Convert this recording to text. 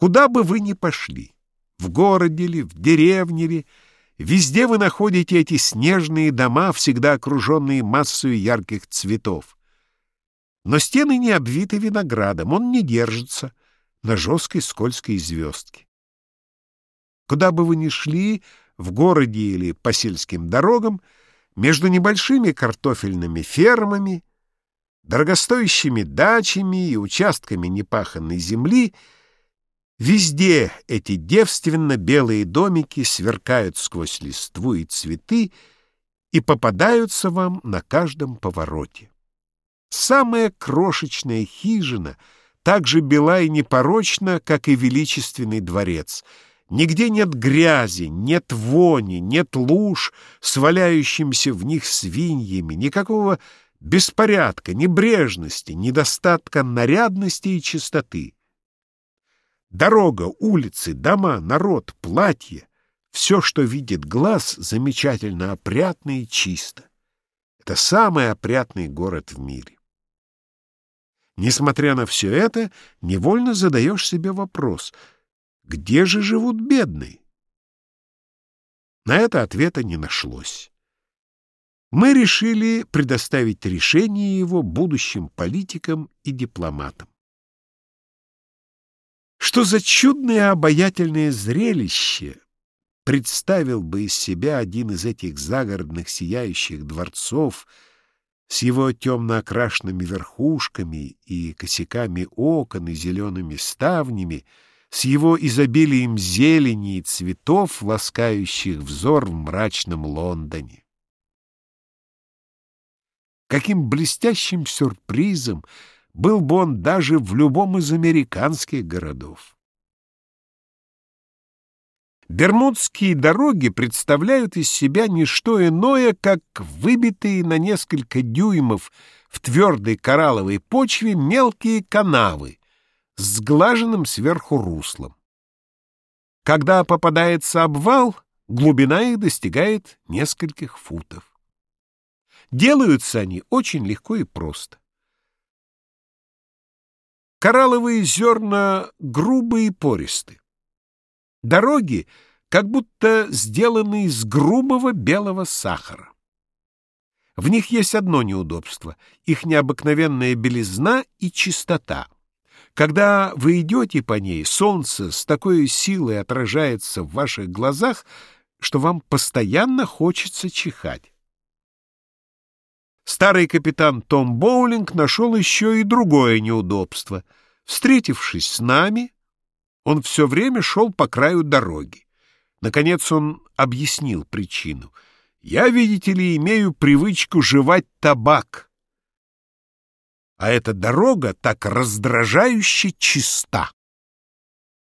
Куда бы вы ни пошли, в городе ли, в деревне ли, везде вы находите эти снежные дома, всегда окруженные массой ярких цветов. Но стены не обвиты виноградом, он не держится на жесткой скользкой звездке. Куда бы вы ни шли, в городе или по сельским дорогам, между небольшими картофельными фермами, дорогостоящими дачами и участками непаханной земли — Везде эти девственно-белые домики сверкают сквозь листву и цветы и попадаются вам на каждом повороте. Самая крошечная хижина так же бела и непорочна, как и величественный дворец. Нигде нет грязи, нет вони, нет луж с валяющимися в них свиньями, никакого беспорядка, небрежности, недостатка нарядности и чистоты. Дорога, улицы, дома, народ, платье — все, что видит глаз, замечательно опрятно и чисто. Это самый опрятный город в мире. Несмотря на все это, невольно задаешь себе вопрос, где же живут бедные? На это ответа не нашлось. Мы решили предоставить решение его будущим политикам и дипломатам. Что за чудное обаятельное зрелище представил бы из себя один из этих загородных сияющих дворцов с его темно окрашенными верхушками и косяками окон и зелеными ставнями, с его изобилием зелени и цветов, ласкающих взор в мрачном Лондоне. Каким блестящим сюрпризом был бы он даже в любом из американских городов. Бермудские дороги представляют из себя не что иное, как выбитые на несколько дюймов в твердой коралловой почве мелкие канавы с сглаженным сверху руслом. Когда попадается обвал, глубина их достигает нескольких футов. Делаются они очень легко и просто. Коралловые зерна грубые и пористы. Дороги как будто сделаны из грубого белого сахара. В них есть одно неудобство — их необыкновенная белизна и чистота. Когда вы идете по ней, солнце с такой силой отражается в ваших глазах, что вам постоянно хочется чихать. Старый капитан Том Боулинг нашел еще и другое неудобство. Встретившись с нами, он все время шел по краю дороги. Наконец он объяснил причину. «Я, видите ли, имею привычку жевать табак, а эта дорога так раздражающе чиста».